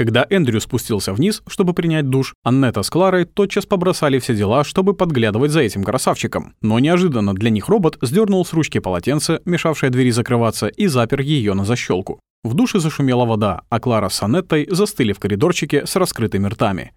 Когда Эндрю спустился вниз, чтобы принять душ, Аннета с Кларой тотчас побросали все дела, чтобы подглядывать за этим красавчиком. Но неожиданно для них робот сдернул с ручки полотенце, мешавшее двери закрываться, и запер ее на защелку. В душе зашумела вода, а Клара с Аннеттой застыли в коридорчике с раскрытыми ртами.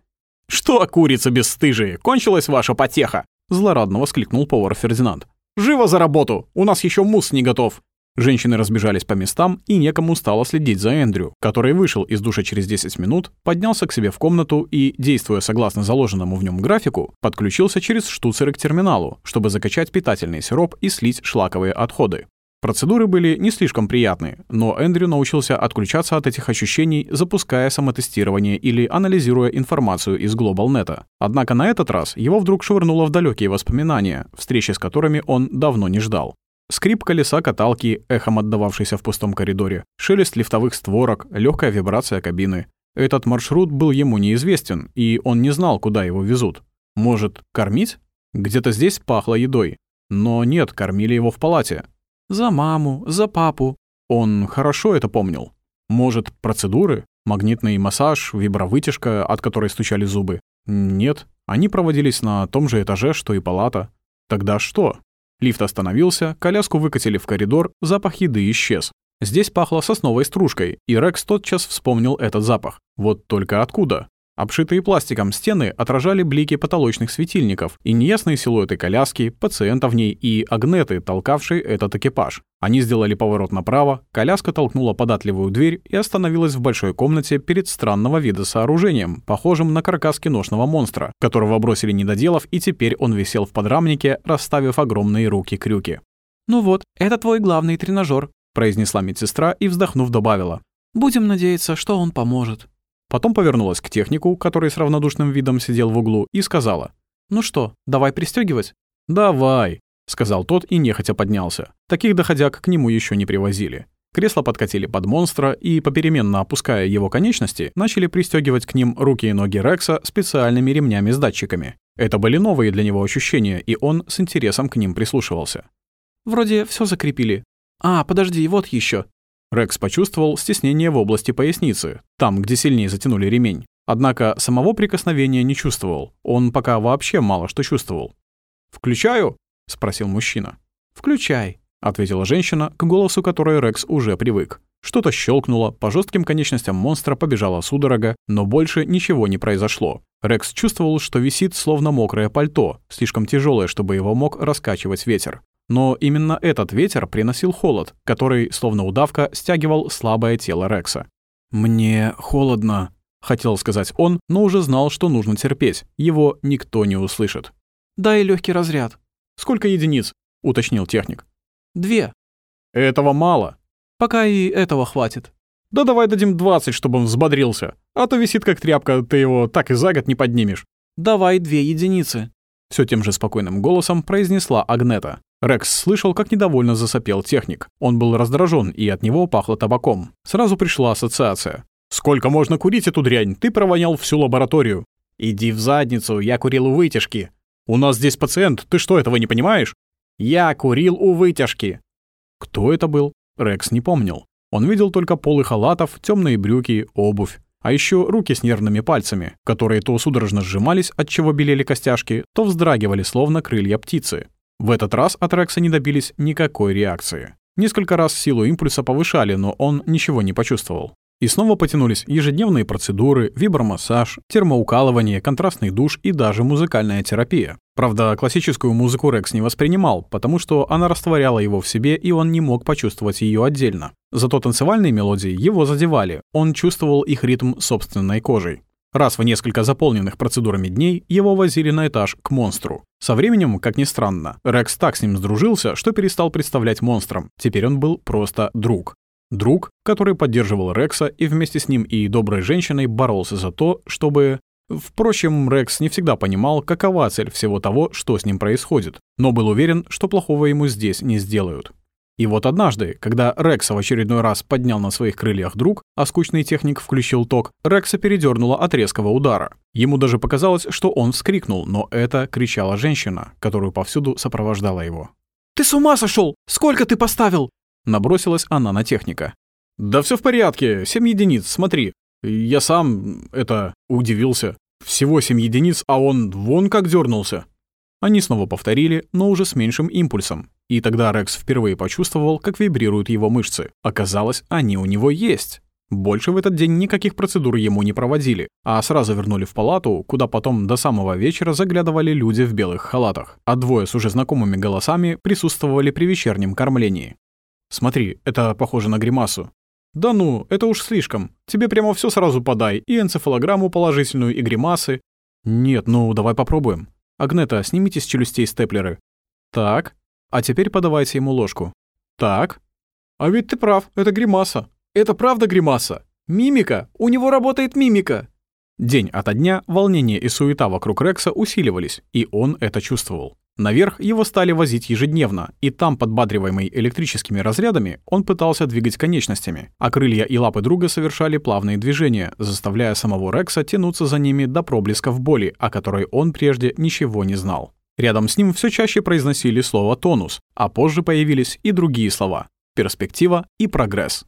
«Что, курица бесстыжие, кончилась ваша потеха?» — злорадно воскликнул повар Фердинанд. «Живо за работу! У нас еще мусс не готов!» Женщины разбежались по местам, и некому стало следить за Эндрю, который вышел из душа через 10 минут, поднялся к себе в комнату и, действуя согласно заложенному в нем графику, подключился через штуцеры к терминалу, чтобы закачать питательный сироп и слить шлаковые отходы. Процедуры были не слишком приятные, но Эндрю научился отключаться от этих ощущений, запуская самотестирование или анализируя информацию из GlobalNet. Однако на этот раз его вдруг швырнуло в далекие воспоминания, встречи с которыми он давно не ждал. Скрип колеса каталки, эхом отдававшийся в пустом коридоре, шелест лифтовых створок, легкая вибрация кабины. Этот маршрут был ему неизвестен, и он не знал, куда его везут. Может, кормить? Где-то здесь пахло едой. Но нет, кормили его в палате. За маму, за папу. Он хорошо это помнил. Может, процедуры? Магнитный массаж, вибровытяжка, от которой стучали зубы? Нет, они проводились на том же этаже, что и палата. Тогда что? Лифт остановился, коляску выкатили в коридор, запах еды исчез. Здесь пахло сосновой стружкой, и Рекс тотчас вспомнил этот запах. Вот только откуда? Обшитые пластиком стены отражали блики потолочных светильников и неясные силуэты коляски, пациента в ней и агнеты, толкавшие этот экипаж. Они сделали поворот направо, коляска толкнула податливую дверь и остановилась в большой комнате перед странного вида сооружением, похожим на каркас киношного монстра, которого бросили недоделав, и теперь он висел в подрамнике, расставив огромные руки-крюки. «Ну вот, это твой главный тренажер, произнесла медсестра и, вздохнув, добавила. «Будем надеяться, что он поможет». Потом повернулась к технику, который с равнодушным видом сидел в углу, и сказала. «Ну что, давай пристегивать?» «Давай», — сказал тот и нехотя поднялся. Таких доходяг к нему еще не привозили. Кресло подкатили под монстра и, попеременно опуская его конечности, начали пристегивать к ним руки и ноги Рекса специальными ремнями с датчиками. Это были новые для него ощущения, и он с интересом к ним прислушивался. «Вроде все закрепили. А, подожди, вот еще. Рекс почувствовал стеснение в области поясницы, там, где сильнее затянули ремень. Однако самого прикосновения не чувствовал. Он пока вообще мало что чувствовал. «Включаю?» — спросил мужчина. «Включай», — ответила женщина, к голосу которой Рекс уже привык. Что-то щелкнуло, по жестким конечностям монстра побежала судорога, но больше ничего не произошло. Рекс чувствовал, что висит словно мокрое пальто, слишком тяжелое, чтобы его мог раскачивать ветер. Но именно этот ветер приносил холод, который, словно удавка, стягивал слабое тело Рекса. «Мне холодно», — хотел сказать он, но уже знал, что нужно терпеть. Его никто не услышит. «Дай легкий разряд». «Сколько единиц?» — уточнил техник. «Две». «Этого мало». «Пока и этого хватит». «Да давай дадим 20, чтобы он взбодрился. А то висит как тряпка, ты его так и за год не поднимешь». «Давай две единицы», — все тем же спокойным голосом произнесла Агнета. Рекс слышал, как недовольно засопел техник. Он был раздражен, и от него пахло табаком. Сразу пришла ассоциация. «Сколько можно курить эту дрянь? Ты провонял всю лабораторию». «Иди в задницу, я курил у вытяжки». «У нас здесь пациент, ты что, этого не понимаешь?» «Я курил у вытяжки». Кто это был? Рекс не помнил. Он видел только полы халатов, темные брюки, обувь. А еще руки с нервными пальцами, которые то судорожно сжимались, от чего белели костяшки, то вздрагивали, словно крылья птицы. В этот раз от Рекса не добились никакой реакции. Несколько раз силу импульса повышали, но он ничего не почувствовал. И снова потянулись ежедневные процедуры, вибромассаж, термоукалывание, контрастный душ и даже музыкальная терапия. Правда, классическую музыку Рекс не воспринимал, потому что она растворяла его в себе, и он не мог почувствовать ее отдельно. Зато танцевальные мелодии его задевали, он чувствовал их ритм собственной кожей. Раз в несколько заполненных процедурами дней его возили на этаж к монстру. Со временем, как ни странно, Рекс так с ним сдружился, что перестал представлять монстром. Теперь он был просто друг. Друг, который поддерживал Рекса и вместе с ним и доброй женщиной боролся за то, чтобы... Впрочем, Рекс не всегда понимал, какова цель всего того, что с ним происходит, но был уверен, что плохого ему здесь не сделают. И вот однажды, когда Рекса в очередной раз поднял на своих крыльях друг, а скучный техник включил ток, Рекса передернуло от резкого удара. Ему даже показалось, что он вскрикнул, но это кричала женщина, которую повсюду сопровождала его. «Ты с ума сошел! Сколько ты поставил?» Набросилась она на техника. «Да все в порядке, семь единиц, смотри». Я сам, это, удивился. Всего семь единиц, а он вон как дернулся. Они снова повторили, но уже с меньшим импульсом. И тогда Рекс впервые почувствовал, как вибрируют его мышцы. Оказалось, они у него есть. Больше в этот день никаких процедур ему не проводили, а сразу вернули в палату, куда потом до самого вечера заглядывали люди в белых халатах, а двое с уже знакомыми голосами присутствовали при вечернем кормлении. «Смотри, это похоже на гримасу». «Да ну, это уж слишком. Тебе прямо все сразу подай, и энцефалограмму положительную, и гримасы». «Нет, ну давай попробуем. Агнета, снимите с челюстей степлеры». «Так. А теперь подавайте ему ложку». «Так. А ведь ты прав, это гримаса. Это правда гримаса? Мимика! У него работает мимика!» День ото дня волнение и суета вокруг Рекса усиливались, и он это чувствовал. Наверх его стали возить ежедневно, и там, подбадриваемый электрическими разрядами, он пытался двигать конечностями, а крылья и лапы друга совершали плавные движения, заставляя самого Рекса тянуться за ними до проблесков боли, о которой он прежде ничего не знал. Рядом с ним все чаще произносили слово «тонус», а позже появились и другие слова — «перспектива» и «прогресс».